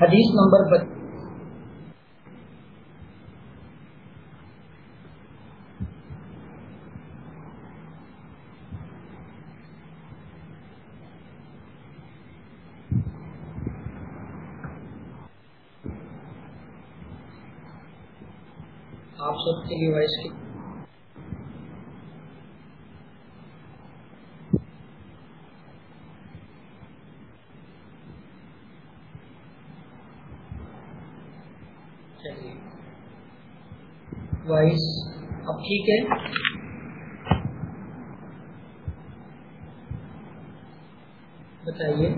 حدیث نمبر بت آپ سب کے لیے وائس کی چلیے وائس۔ اب ٹھیک ہے۔ بتائیے۔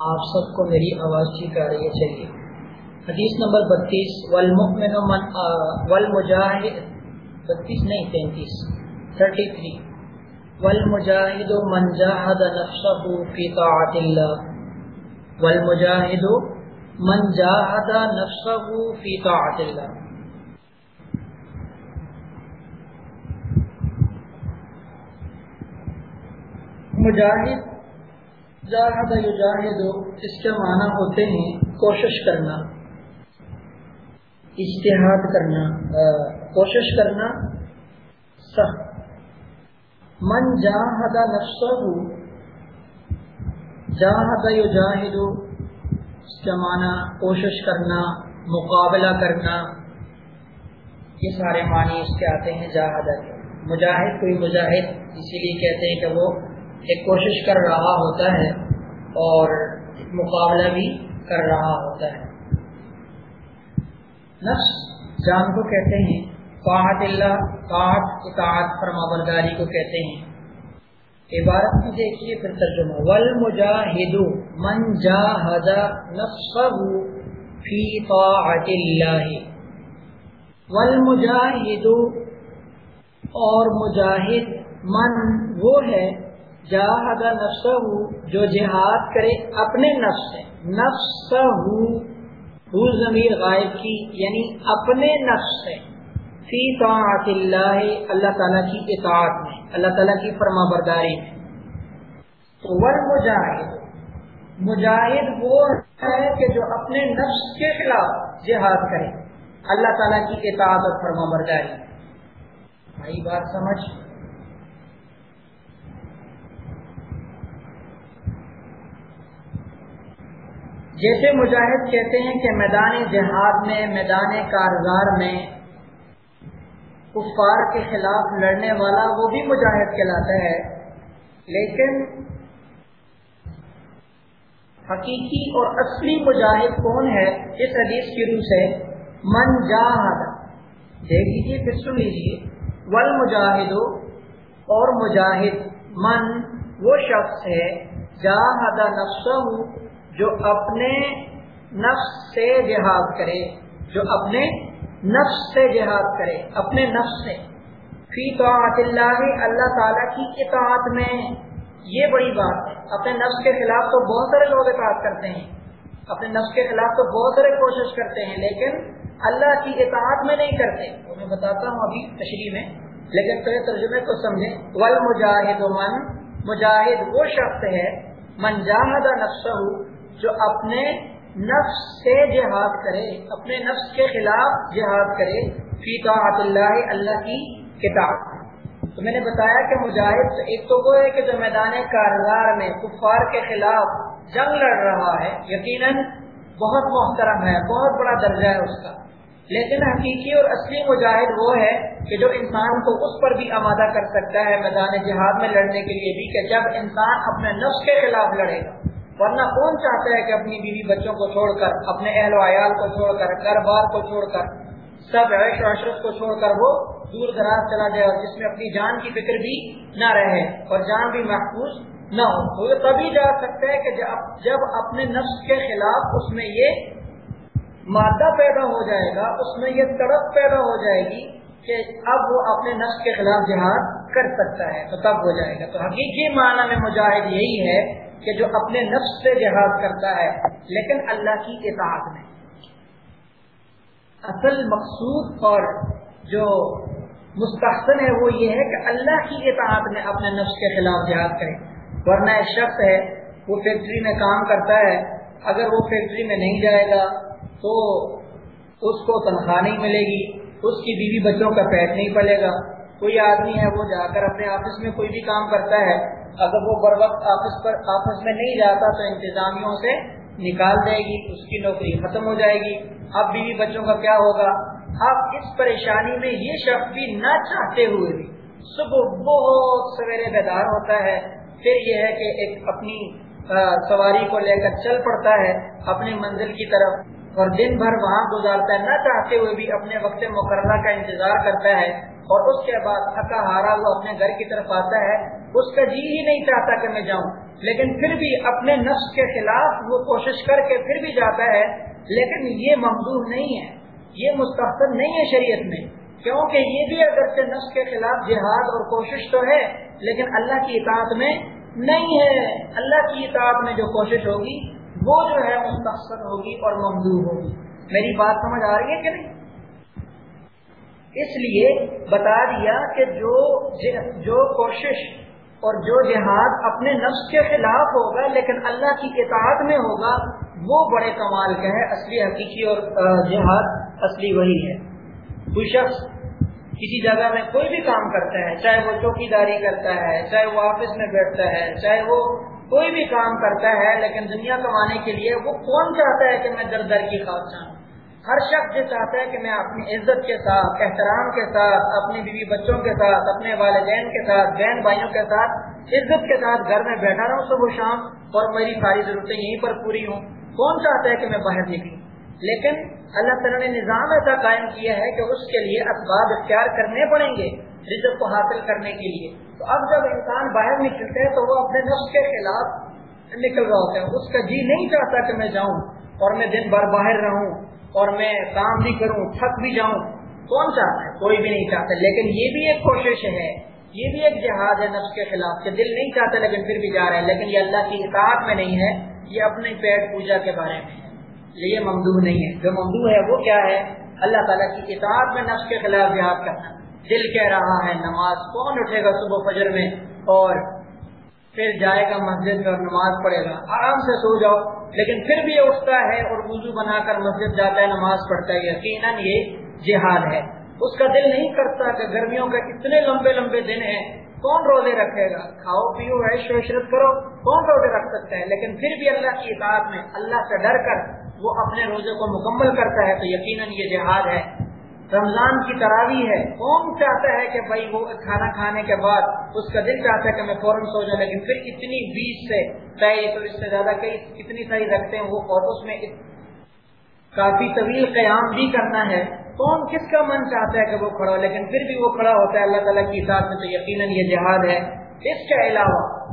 آپ سب کو میری آواز ٹھیک آ رہی ہے، چلیے۔ حدیث نمبر بتیس۔ والمؤمن من والمجاہد۔ بتیس نہیں، تینتیس۔ Thirty three. والمجاہد من جاہد نفسه فی طاعت اللہ۔ والمجاہد من جاہد نفسه فی طاعت اللہ مجاہد، جاہد یجاہد اس کے معنی ہوتے ہیں کوشش کرنا، اجتہاد کرنا کوشش کرنا سخت۔ من جاہد نفسه، جاہد یجاہد اس کا معنی کوشش کرنا، مقابلہ کرنا، یہ سارے معنی اس کے آتے ہیں جاہد مجاہد، کوئی مجاہد اسی لیے کہتے ہیں کہ وہ ایک کوشش کر رہا ہوتا ہے اور مقابلہ بھی کر رہا ہوتا ہے۔ نفس، جان کو کہتے ہیں، طاعت اللہ، طاعت اطاعت فرما برداری کو کہتے ہیں۔ عبارت میں دیکھیے پھر ترجمہ والمجاہد من جاہد نفسه فی طاعت اللہ. والمجاہد اور مجاہد من وہ ہے جاہد نفسه جو جہاد کرے اپنے نفس سے. نفسه ہو ضمیر غائب کی یعنی اپنے نفس سے. فی طاعت اللہ اللہ تعالیٰ کی اطاعت میں، اللہ تعالیٰ کی فرما برداری میں. تو ور مجاہد مجاہد وہ ہے کہ جو اپنے نفس کے خلاف جہاد کرے۔ اللہ تعالیٰ کی اطاعت اور فرما برداری بھائی بات سمجھ؟ جیسے مجاہد کہتے ہیں کہ میدان جہاد میں، میدان کارزار میں کفار کے خلاف لڑنے والا وہ بھی مجاہد کہلاتا ہے، لیکن حقیقی اور اصلی مجاہد کون ہے؟ اس حدیث کی روح سے من جاہد۔ دیکھ لیجیے پھر سن لیجیے ول مجاہد اور مجاہد، من وہ شخص ہے، جاہد نفسہ جو اپنے نفس سے جہاد کرے، جو اپنے نفس سے جہاد کرے، اپنے نفس سے۔ فی طاعت اللہ اللہ تعالیٰ کی اطاعت میں۔ یہ بڑی بات ہے۔ اپنے نفس کے خلاف تو بہت سارے لوگ اطاعت کرتے ہیں۔ اپنے نفس کے خلاف تو بہت سارے کوشش کرتے ہیں، لیکن اللہ کی اطاعت میں نہیں کرتے۔ وہ میں بتاتا ہوں، ابھی تشریح میں، لیکن پہلے ترجمے کو سمجھیں۔ ول مجاہد من، مجاہد وہ شخص ہے، من جاہد نفسہ جو اپنے نفس سے جہاد کرے، اپنے نفس کے خلاف جہاد کرے۔ فی طاعت اللہ اللہ کی کتاب۔ تو میں نے بتایا کہ مجاہد ایک تو وہ ہے کہ جو میدان کارزار میں کفار کے خلاف جنگ لڑ رہا ہے، یقیناً بہت محترم ہے، بہت بڑا درجہ ہے اس کا۔ لیکن حقیقی اور اصلی مجاہد وہ ہے کہ جو انسان کو اس پر بھی آمادہ کر سکتا ہے میدان جہاد میں لڑنے کے لیے بھی کہ جب انسان اپنے نفس کے خلاف لڑے گا ورنہ کون چاہتا ہے کہ اپنی بیوی بچوں کو چھوڑ کر، اپنے اہل و عیال کو چھوڑ کر، گھر بار کو چھوڑ کر، سب عیش و عشرت کو چھوڑ کر وہ دور دراز چلا جائے اور جس میں اپنی جان کی فکر بھی نہ رہے اور جان بھی محفوظ نہ ہو۔ تو یہ تبھی جا سکتا ہے کہ جب اپنے نفس کے خلاف اس میں یہ مادہ پیدا ہو جائے گا، اس میں یہ تڑپ پیدا ہو جائے گی کہ اب وہ اپنے نفس کے خلاف جہاد کر سکتا ہے، تو تب ہو جائے گا۔ تو حقیقی معنی میں مجاہد یہی ہے کہ جو اپنے نفس سے جہاد کرتا ہے، لیکن اللہ کی اطاعت میں۔ اصل مقصود اور جو مستحسن ہے وہ یہ ہے کہ اللہ کی اطاعت میں اپنے نفس کے خلاف جہاد کرے۔ ورنہ ایک شخص ہے، وہ فیکٹری میں کام کرتا ہے، اگر وہ فیکٹری میں نہیں جائے گا تو اس کو تنخواہ نہیں ملے گی، اس کی بیوی بچوں کا پیٹ نہیں پلے گا۔ کوئی آدمی ہے، وہ جا کر اپنے آفس میں کوئی بھی کام کرتا ہے، اگر وہ بر وقت آفس پر، آفس میں نہیں جاتا تو انتظامیوں سے نکال دے گی، اس کی نوکری ختم ہو جائے گی۔ اب بیوی بچوں کا کیا ہوگا؟ اب اس پریشانی میں یہ شخص بھی نہ چاہتے ہوئے بھی صبح بہت سویرے بیدار ہوتا ہے، پھر یہ ہے کہ ایک اپنی سواری کو لے کر چل پڑتا ہے اپنی منزل کی طرف اور دن بھر وہاں گزارتا ہے، نہ چاہتے ہوئے بھی اپنے وقت مقررہ کا انتظار کرتا ہے اور اس کے بعد تھکا ہارا وہ اپنے گھر کی طرف آتا ہے۔ اس کا جی ہی نہیں چاہتا کہ میں جاؤں، لیکن پھر بھی اپنے نفس کے خلاف وہ کوشش کر کے پھر بھی جاتا ہے، لیکن یہ ممدور نہیں ہے۔ یہ مستقبل نہیں ہے شریعت میں، کیونکہ یہ بھی اگر سے نفس کے خلاف جہاد اور کوشش تو ہے، لیکن اللہ کی اطاعت میں نہیں ہے۔ اللہ کی اطاعت میں جو کوشش ہوگی، وہ جو ہے مستقبل ہوگی اور ممدور ہوگی۔ میری بات سمجھ آ رہی ہے کہ نہیں؟ اس لیے بتا دیا کہ جو جو کوشش اور جو جہاد اپنے نفس کے خلاف ہوگا، لیکن اللہ کی اطاعت میں ہوگا وہ بڑے کمال کا ہے اصلی حقیقی اور جہاد اصلی وہی ہے۔ کوئی شخص کسی جگہ میں کوئی بھی کام کرتا ہے، چاہے وہ چوکی داری کرتا ہے، چاہے وہ آفس میں بیٹھتا ہے، چاہے وہ کوئی بھی کام کرتا ہے، لیکن دنیا کمانے کے لیے وہ کون چاہتا ہے کہ میں در در کی خاص جانوں ہر شخص یہ چاہتا ہے کہ میں اپنی عزت کے ساتھ، احترام کے ساتھ، اپنی بیوی بچوں کے ساتھ، اپنے والدین کے ساتھ، بہن بھائیوں کے ساتھ، عزت کے ساتھ گھر میں بیٹھا رہوں صبح شام اور میری ساری ضرورتیں یہیں پر پوری ہوں۔ کون چاہتا ہے کہ میں باہر نکلوں؟ لیکن اللہ تعالیٰ نے نظام ایسا قائم کیا ہے کہ اس کے لیے اسباب اختیار کرنے پڑیں گے رزت کو حاصل کرنے کے لیے۔ تو اب جب انسان باہر نکلتے ہیں تو وہ اپنے نفس کے خلاف نکل رہا ہوتا ہے۔ اس کا جی نہیں چاہتا کہ میں جاؤں اور میں دن بھر باہر رہوں اور میں کام بھی کروں، تھک بھی جاؤں۔ کون چاہتا ہے؟ کوئی بھی نہیں چاہتا۔ لیکن یہ بھی ایک کوشش ہے، یہ بھی ایک جہاد ہے نفس کے خلاف کہ دل نہیں چاہتا لیکن پھر بھی جا رہا ہے۔ لیکن یہ اللہ کی اطاعت میں نہیں ہے۔ یہ اپنے پیٹ پوجا کے بارے میں ہے۔ یہ ممدو نہیں ہے۔ جو ممدو ہے وہ کیا ہے؟ اللہ تعالیٰ کی اطاعت میں نفس کے خلاف جہاد کرنا۔ دل کہہ رہا ہے، نماز کون اٹھے گا صبح فجر میں؟ اور پھر جائے گا مسجد میں اور نماز پڑھے گا۔ آرام سے سو جاؤ۔ لیکن پھر بھی یہ اٹھتا ہے اور وضو بنا کر مسجد جاتا ہے، نماز پڑھتا ہے۔ یقیناً یہ جہاد ہے۔ اس کا دل نہیں کرتا کہ گرمیوں کا اتنے لمبے لمبے دن ہیں۔ کون روزے رکھے گا؟ کھاؤ، پیو عیش و عشرت کرو، کون روزے رکھ سکتا ہے؟ لیکن پھر بھی اللہ کی اطاعت میں اللہ سے ڈر کر وہ اپنے روزے کو مکمل کرتا ہے تو یقیناً یہ جہاد ہے۔ رمضان کی تراوی ہے۔ کون چاہتا ہے کہ بھائی وہ کھانا کھانے کے بعد اس کا دل چاہتا ہے کہ میں فوراً سو جاؤں، لیکن پھر اتنی بیس سے چاہے تو اس سے زیادہ کئی کتنی ساری رکھتے ہیں وہ اور اس میں کافی طویل قیام بھی کرنا ہے۔ کون کس کا من چاہتا ہے کہ وہ کھڑا ہو؟ لیکن پھر بھی وہ کھڑا ہوتا ہے، اللہ تعالیٰ کی ساتھ میں تو یقیناً یہ جہاد ہے۔ اس کے علاوہ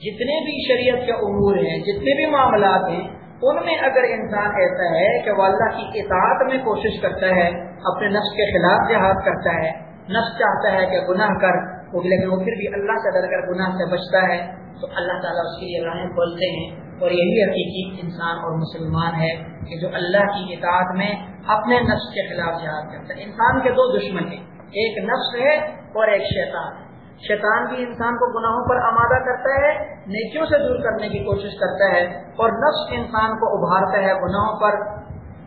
جتنے بھی شریعت کے امور ہیں، جتنے بھی معاملات ہیں، ان میں اگر انسان ایسا ہے کہ وہ اللہ کی اطاعت میں کوشش کرتا ہے، اپنے نفس کے خلاف جہاد کرتا ہے، نفس چاہتا ہے کہ گناہ کر، لیکن وہ پھر بھی اللہ سے ڈر کر گناہ سے بچتا ہے، تو اللہ تعالیٰ اس کی راہیں کھولتے ہیں۔ اور یہی حقیقی انسان اور مسلمان ہے کہ جو اللہ کی اطاعت میں اپنے نفس کے خلاف جہاد کرتا ہے۔ انسان کے دو دشمن ہیں۔ ایک نفس ہے اور ایک شیطان ہے۔ شیطان بھی انسان کو گناہوں پر آمادہ کرتا ہے، نیکیوں سے دور کرنے کی کوشش کرتا ہے اور نفس انسان کو ابھارتا ہے گناہوں پر۔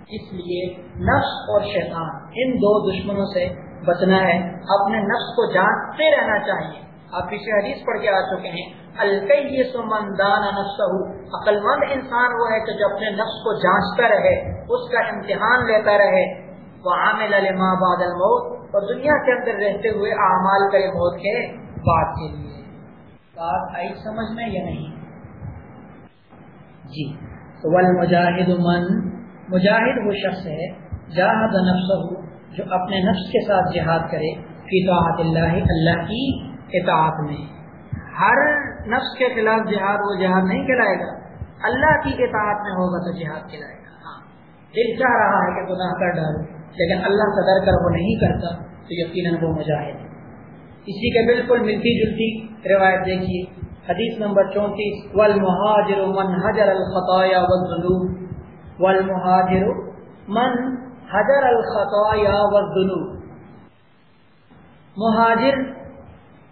اس لیے نفس اور شیطان ان دو دشمنوں سے بچنا ہے۔ اپنے نفس کو جانتے رہنا چاہیے۔ آپ پیچھے حدیث پڑھ کے آ چکے ہیں۔ الکئی سمندان نفس عقل مند انسان وہ ہے کہ جو اپنے نفس کو جانچتا رہے، اس کا امتحان لیتا رہے۔ وہ عامل علما بعد الموت۔ اور دنیا کے اندر رہتے ہوئے اعمال کرے موت کے بعد کے لیے۔ بات آئی سمجھ میں یا نہیں؟ جی۔ مجاہد من، مجاہد وہ شخص ہے، جاہد نفس جو اپنے نفس کے ساتھ جہاد کرے، فی طاعت اللہ اللہ کی اطاعت میں۔ ہر نفس کے خلاف جہاد وہ جہاد نہیں کھلائے گا۔ اللہ کی اطاعت میں ہوگا تو جہاد کھلائے گا۔ ہاں۔ دل چاہ رہا ہے کہ گناہ کر ڈالو، لیکن اللہ سے ڈر کر وہ نہیں کرتا، تو یقیناً وہ مجاہد اسی کے بالکل ملتی جلتی روایت دیکھیے۔ حدیث نمبر چونتیس والمہاجر من حجر الخطایا والذنوب۔ والمہاجر من حجر الخطایا والذنوب۔ مہاجر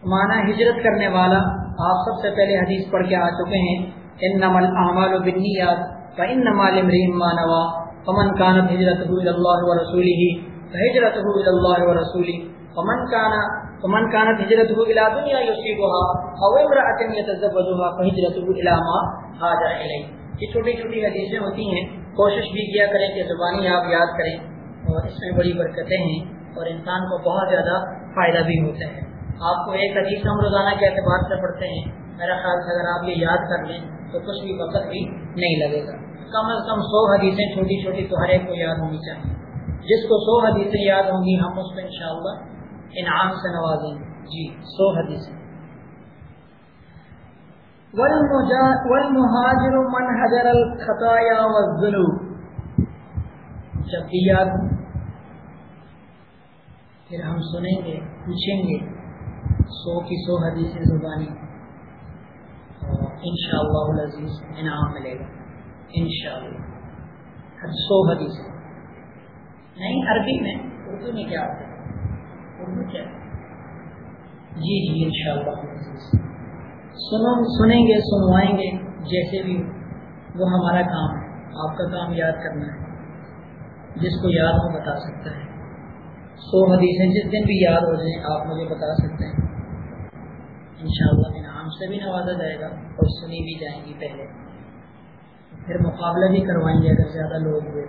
مانا ہجرت کرنے والا آپ سب سے پہلے حدیث پڑھ کے آ چکے ہیں ان نمل احمد و بنیاد ان نمال مریم مانوا پمن کانت ہجرت اللہ و رسولی ہی ہجرت اللہ و رسولی پمن کانا پمن کانت ہجرت الى دنیا یصیبها او امرأة يتزوجها فهجرته الى ما هاجر الیہ۔ یہ چھوٹی چھوٹی حدیثیں ہوتی ہیں، کوشش بھی کیا کریں کہ زبانی آپ یاد کریں، اور اس میں بڑی برکتیں ہیں، اور انسان کو بہت زیادہ فائدہ بھی ہوتا ہے۔ آپ کو ایک حدیث ہم روزانہ کے اعتبار سے پڑھتے ہیں۔ میرا خیال سے اگر آپ یہ یاد کر لیں تو کچھ بھی وقت بھی نہیں لگے گا۔ کم از کم سو حدیثیں چھوٹی چھوٹی تو ہر ایک کو یاد ہونی چاہیے۔ جس کو سو حدیثیں یاد ہوں گی، ہم اس کو انشاءاللہ انعام سے نوازیں گے۔ جی سو حدیثیں۔ والمہاجر من حجر الخطایا والذنوب۔ جب بھی یاد پھر ہم سنیں گے، پوچھیں گے۔ سو کی سو حدیث زبانی ان شاء اللہ عزیز انعام ملے گا۔ ان شاء اللہ سو حدیث نہیں، عربی میں، اردو میں کیا ہوتا ہے؟ اردو کیا جی جی ان شاء اللہ سنیں گے، سنوائیں گے، جیسے بھی وہ ہمارا کام ہے۔ آپ کا کام یاد کرنا ہے۔ جس کو یاد ہو بتا سکتا ہے۔ سو حدیثیں جس دن بھی یاد ہو جائیں، آپ مجھے بتا سکتے ہیں۔ انشاءاللہ انعام سے بھی نوازا جائے گا اور سنی بھی جائیں گی پہلے۔ پھر مقابلہ بھی کروائیں گے اگر زیادہ لوگ ہوئے۔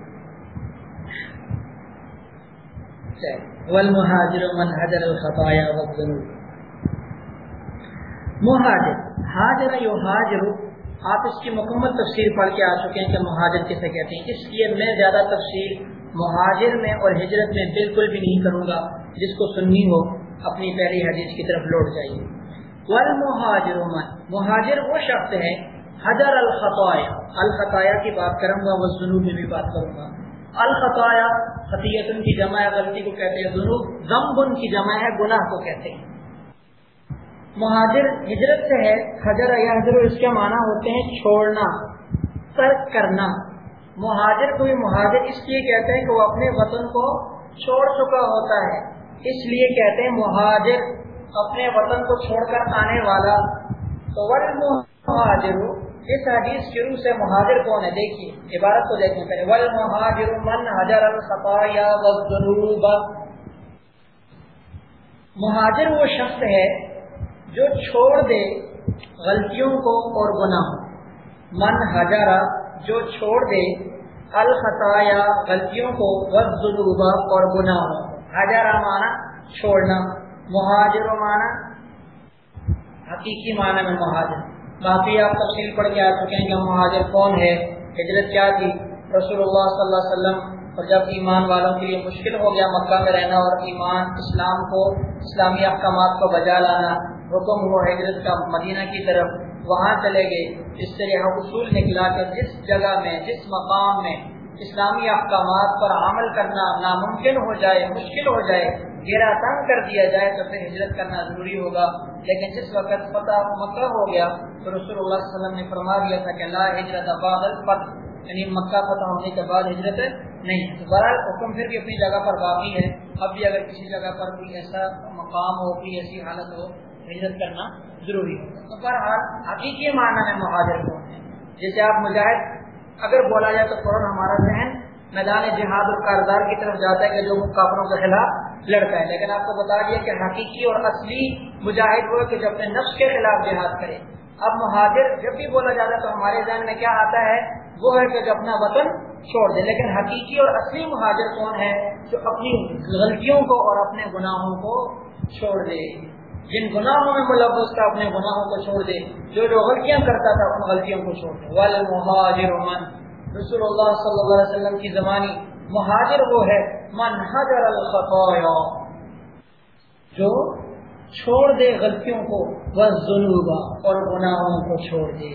والمہاجر من حجر الخطایا والذنوب۔ مہاجر۔ حاجر یو حاجر آپ اس کی مکمل تفسیر پڑھ کے آ چکے ہیں کہ مہاجر کسے کہتے ہیں۔ اس لیے میں زیادہ تفسیر مہاجر میں اور ہجرت میں بالکل بھی نہیں کروں گا۔ جس کو سننی ہو، اپنی پہلی حدیث کی طرف لوٹ جائیے۔ والمہاجر مہاجر وہ شخص ہے حجر الخطایا. الخطایا کی بات کروں گا، وہ ذنوب میں بھی بات کروں گا. الخطایا خطیت کی جمع ہے، غلطی کو کہتے ہیں ذنوب. ضمبن کی جمع ہے، گناہ کو کہتے ہیں. مہاجر ہجرت سے ہے، حجر یا حجر اس کے معنی ہوتے ہیں چھوڑنا، ترک کرنا. مہاجر کوئی مہاجر اس لیے کہتے ہیں کہ وہ اپنے وطن کو چھوڑ چکا ہوتا ہے، اس لیے کہتے ہیں مہاجر. اپنے وطن کو چھوڑ کر آنے والا۔ تو مہاجر اس حدیث شروع سے مہاجر کون ہے؟ دیکھیے، عبارت کو دیکھیں پہلے۔ ول مہاجر من حجر الخطایا والذنوب۔ مہاجر وہ شخص ہے جو چھوڑ دے غلطیوں کو اور گناہ من حجرا جو چھوڑ دے الخطایا، غلطیوں کو، والذنوب اور گناہ حجرا مانا چھوڑنا۔ مہاجر و معنی حقیقی معنی میں مہاجر۔ باقی آپ تفصیل پڑھ کے آ چکے ہیں کہ مہاجر کون ہے ہجرت کیا تھی، رسول اللہ صلی اللہ علیہ وسلم۔ اور جب ایمان والوں کے لیے مشکل ہو گیا مکہ میں رہنا اور ایمان، اسلام کو، اسلامی احکامات کو بجا لانا حکم ہو ہجرت کا مدینہ کی طرف وہاں چلے گئے اس سے یہ اصول نکلا کہ جس جگہ میں، جس مقام میں اسلامی احکامات پر عمل کرنا ناممکن ہو جائے، مشکل ہو جائے گھیرا تنگ کر دیا جائے تو پھر ہجرت کرنا ضروری ہوگا۔ لیکن جس وقت فتح مکہ ہو گیا تو رسول اللہ صلی اللہ علیہ وسلم نے فرما دیا تھا کہ لا ہجرت بعد الفتح یعنی مکہ فتح ہونے کے بعد ہجرت نہیں۔ تو بہرحال حکم پھر بھی اپنی جگہ پر باقی ہے۔ اب بھی اگر کسی جگہ پر کوئی ایسا مقام ہو، کوئی ایسی حالت ہو، ہجرت کرنا ضروری ہو تو بہرحال حقیقی معنی میں مہاجر کون ہے جیسے آپ مجاہد، اگر بولا جائے تو فوراً ہمارا ذہن میدان جہاد اور کاردار کی طرف جاتا ہے کہ جو کافروں کے خلاف لڑتا ہے۔ لیکن آپ کو بتا دیا کہ حقیقی اور اصلی مجاہد وہ کہ جو اپنے نفس کے خلاف جہاد کرے۔ اب مہاجر جب بھی بولا جاتا ہے تو ہمارے ذہن میں کیا آتا ہے؟ وہ ہے کہ جو اپنا وطن چھوڑ دے۔ لیکن حقیقی اور اصلی مہاجر کون ہے؟ جو اپنی غلطیوں کو اور اپنے گناہوں کو چھوڑ دے۔ جن گناہوں میں ملوث تھا، اپنے گناہوں کو چھوڑ دے۔ جو جو غلطیاں کرتا تھا، ان غلطیوں کو چھوڑ دے۔ والمہاجر من۔ رسول اللہ صلی اللہ علیہ وسلم کی زمانی مہاجر وہ ہے، من حجر الخطایا، جو چھوڑ دے غلطیوں کو وہ ظلم اور گناہوں کو چھوڑ دے،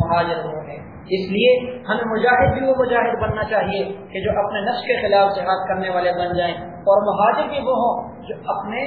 مہاجر وہ ہے۔ اس لیے ہمیں مجاہد بھی وہ مجاہد بننا چاہیے کہ جو اپنے نفس کے خلاف جہاد کرنے والے بن جائیں، اور مہاجر بھی وہ ہوں جو اپنے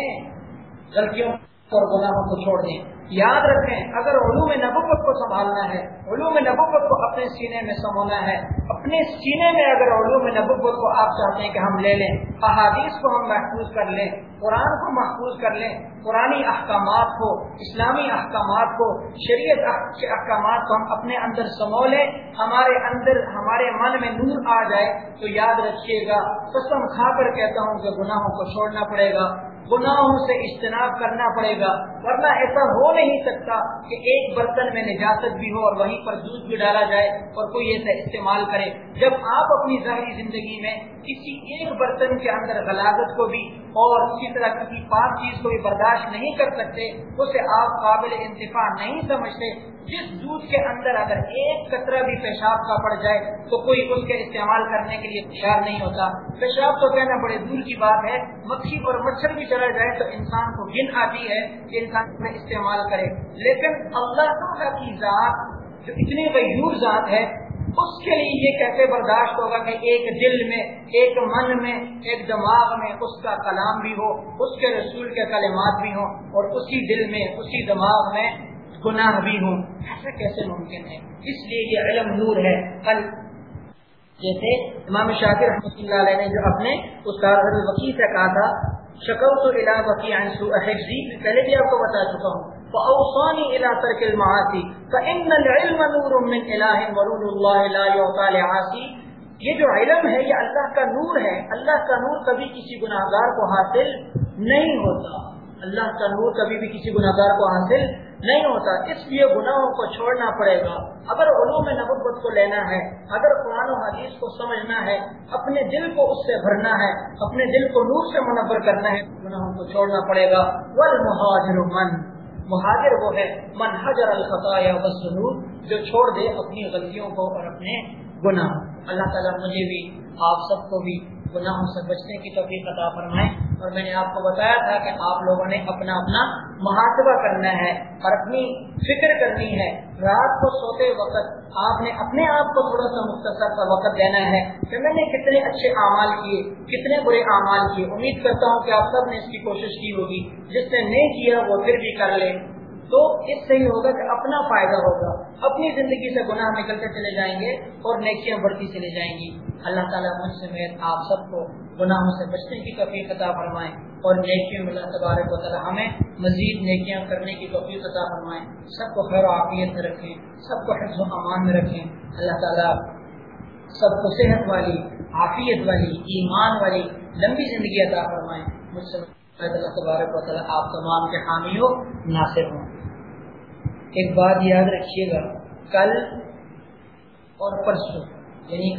غلطیوں اور گناہوں کو چھوڑ دیں۔ یاد رکھیں، اگر علوم نبوت کو سنبھالنا ہے، علوم نبوت کو اپنے سینے میں سمونا ہے، اپنے سینے میں اگر علوم نبوت کو آپ چاہتے ہیں کہ ہم لے لیں، احادیث کو ہم محفوظ کر لیں، قرآن کو محفوظ کر لیں، قرآنی احکامات کو، اسلامی احکامات کو، شریعت کے احکامات کو ہم اپنے اندر سمو لیں، ہمارے اندر، ہمارے من میں نور آ جائے، تو یاد رکھیے گا، قسم کھا کر کہتا ہوں کہ گناہوں کو چھوڑنا پڑے گا گناہوں سے اجتناب کرنا پڑے گا، ورنہ ایسا ہو نہیں سکتا کہ ایک برتن میں نجاست بھی ہو اور وہیں پر دودھ بھی ڈالا جائے اور کوئی ایسا استعمال کرے۔ جب آپ اپنی ظاہری زندگی میں کسی ایک برتن کے اندر غلاغت کو بھی اور اسی طرح کسی پانچ چیز کو بھی برداشت نہیں کر سکتے، اسے آپ قابل انتفاع نہیں سمجھتے۔ جس دودھ کے اندر اگر ایک قطرہ بھی پیشاب کا پڑ جائے، تو کوئی اس کے استعمال کرنے کے لیے تیار نہیں ہوتا۔ پیشاب تو کہنا بڑے دور کی بات ہے، مکھی اور مچھر بھی چلا جائے تو انسان کو گن آتی ہے کہ انسان میں استعمال کرے۔ لیکن اللہ تعالیٰ کی ذات جو اتنی غیور ذات ہے اس کے لیے یہ کیسے برداشت ہوگا کہ ایک دل میں، ایک من میں، ایک دماغ میں اس کا کلام بھی ہو، اس کے رسول کے کلمات بھی ہوں اور اسی دل میں، اسی دماغ میں گناہ بھی ہوں۔ ایسا کیسے ممکن ہے؟ اس لیے یہ علم نور ہے۔ کل جیسے امام شاکر رحمۃ اللہ علیہ نے جو اپنے استاد وکیل سے کہا تھا شکل تو الا وکی پہلے بھی آپ کو بتا چکا ہوں۔ فاوصانی الى ترک المعاصی فان العلم نور من الہ ورود اللہ لا يعطى لعاصی یہ جو علم ہے، یہ اللہ کا نور ہے۔ اللہ کا نور کبھی کسی گناہگار کو حاصل نہیں ہوتا۔ اللہ کا نور کبھی بھی کسی گناہگار کو حاصل نہیں ہوتا۔ اس لیے گناہوں کو چھوڑنا پڑے گا۔ اگر علوم نبوت کو لینا ہے، اگر قرآن و حدیث کو سمجھنا ہے، اپنے دل کو اس سے بھرنا ہے، اپنے دل کو نور سے منور کرنا ہے، گناہوں کو چھوڑنا پڑے گا۔ والمہاجر من مہاجر وہ ہے، من حجر الخطایا بسنور جو چھوڑ دے اپنی غلطیوں کو اور اپنے گناہ۔ اللہ تعالیٰ مجھے بھی، آپ سب کو بھی گناہوں سے بچنے کی توفیق عطا فرمائے۔ اور میں نے آپ کو بتایا تھا کہ آپ لوگوں نے اپنا اپنا محاسبہ کرنا ہے اور اپنی فکر کرنی ہے۔ رات کو سوتے وقت آپ نے اپنے آپ کو تھوڑا سا مختصر سا وقت دینا ہے کہ میں نے کتنے اچھے اعمال کیے، کتنے برے اعمال کیے۔ امید کرتا ہوں کہ آپ سب نے اس کی کوشش کی ہوگی۔ جس نے نہیں کیا وہ پھر بھی کر لے۔ تو اس سے ہی ہوگا کہ اپنا فائدہ ہوگا۔ اپنی زندگی سے گناہ نکلتے چلے جائیں گے اور نیکیاں بڑھتی چلی جائیں گی۔ اللہ تعالیٰ مجھ سے میں آپ سب کو گناہوں سے بچنے کی توفیق عطا فرمائیں اور نیکیوں میں اللہ تبارک و تعالیٰ ہمیں مزید نیکیاں کرنے کی توفیق عطا فرمائیں سب کو خیر و عافیت میں رکھیں، سب کو حفظ و امان میں رکھیں۔ اللہ تعالیٰ سب کو صحت والی، عافیت والی، ایمان والی لمبی زندگی عطا فرمائیں مجھ سے اللہ تبارک و تعالیٰ آپ تمام کے حامی ہو ناصر ہوں۔ ایک بات یاد رکھیے گا کل اور پرسوں یعنی